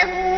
له